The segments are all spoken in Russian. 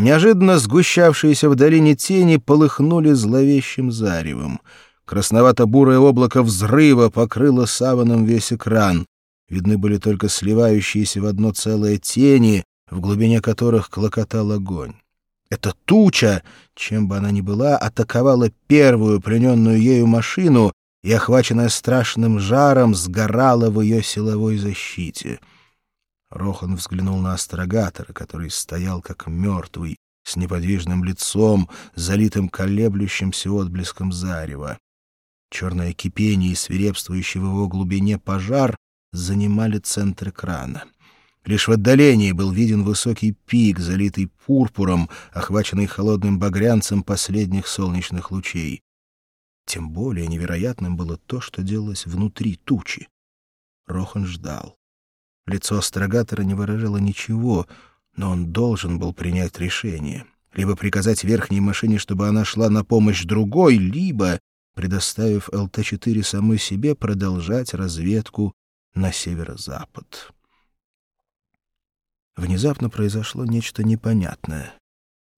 Неожиданно сгущавшиеся в долине тени полыхнули зловещим заревом. Красновато-бурое облако взрыва покрыло саваном весь экран. Видны были только сливающиеся в одно целое тени, в глубине которых клокотал огонь. Эта туча, чем бы она ни была, атаковала первую плененную ею машину и, охваченная страшным жаром, сгорала в ее силовой защите. Рохан взглянул на астрогатора, который стоял как мертвый, с неподвижным лицом, залитым колеблющимся отблеском зарева. Черное кипение и свирепствующий в его глубине пожар занимали центр экрана. Лишь в отдалении был виден высокий пик, залитый пурпуром, охваченный холодным багрянцем последних солнечных лучей. Тем более невероятным было то, что делалось внутри тучи. Рохан ждал. Лицо астрогатора не выражало ничего, но он должен был принять решение. Либо приказать верхней машине, чтобы она шла на помощь другой, либо, предоставив ЛТ-4 самой себе, продолжать разведку на северо-запад. Внезапно произошло нечто непонятное.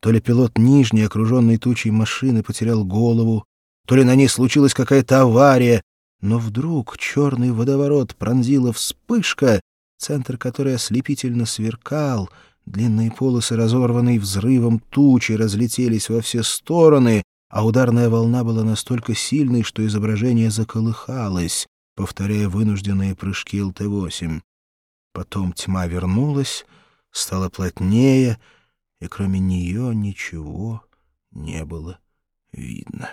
То ли пилот нижней, окруженной тучей машины, потерял голову, то ли на ней случилась какая-то авария, но вдруг черный водоворот пронзила вспышка, центр которой ослепительно сверкал, длинные полосы, разорванные взрывом тучи, разлетелись во все стороны, а ударная волна была настолько сильной, что изображение заколыхалось, повторяя вынужденные прыжки ЛТ-8. Потом тьма вернулась, стала плотнее, и кроме нее ничего не было видно.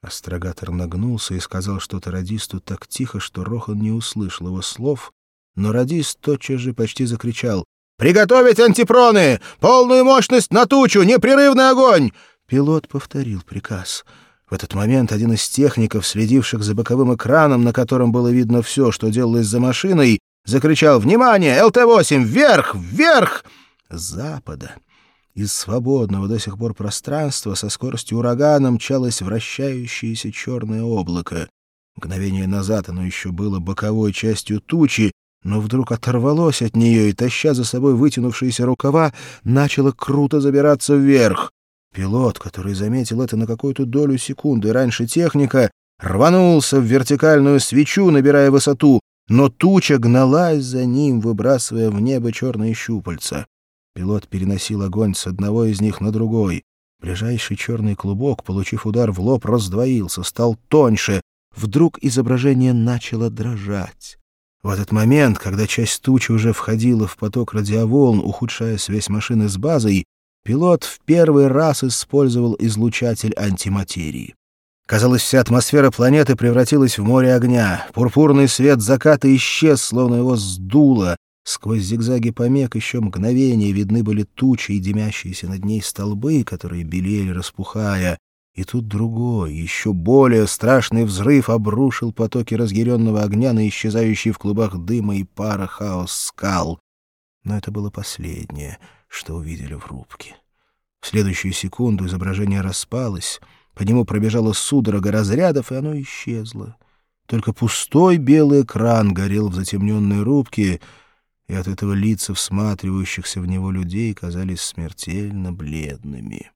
Астрогатор нагнулся и сказал что-то радисту так тихо, что Рохан не услышал его слов, но радист тотчас же почти закричал «Приготовить антипроны! Полную мощность на тучу! Непрерывный огонь!» Пилот повторил приказ. В этот момент один из техников, следивших за боковым экраном, на котором было видно все, что делалось за машиной, закричал «Внимание! ЛТ-8! Вверх! Вверх!» Запада из свободного до сих пор пространства со скоростью урагана мчалось вращающееся черное облако. Мгновение назад оно еще было боковой частью тучи, но вдруг оторвалось от нее и, таща за собой вытянувшиеся рукава, начало круто забираться вверх. Пилот, который заметил это на какую-то долю секунды раньше техника, рванулся в вертикальную свечу, набирая высоту, но туча гналась за ним, выбрасывая в небо черные щупальца. Пилот переносил огонь с одного из них на другой. Ближайший черный клубок, получив удар в лоб, раздвоился, стал тоньше. Вдруг изображение начало дрожать. В этот момент, когда часть тучи уже входила в поток радиоволн, ухудшая связь машины с базой, пилот в первый раз использовал излучатель антиматерии. Казалось, вся атмосфера планеты превратилась в море огня. Пурпурный свет заката исчез, словно его сдуло. Сквозь зигзаги помех еще мгновение видны были тучи и дымящиеся над ней столбы, которые белели, распухая. И тут другой, еще более страшный взрыв обрушил потоки разъяренного огня на исчезающий в клубах дыма и пара хаос скал. Но это было последнее, что увидели в рубке. В следующую секунду изображение распалось, по нему пробежала судорога разрядов, и оно исчезло. Только пустой белый экран горел в затемненной рубке — и от этого лица всматривающихся в него людей казались смертельно бледными.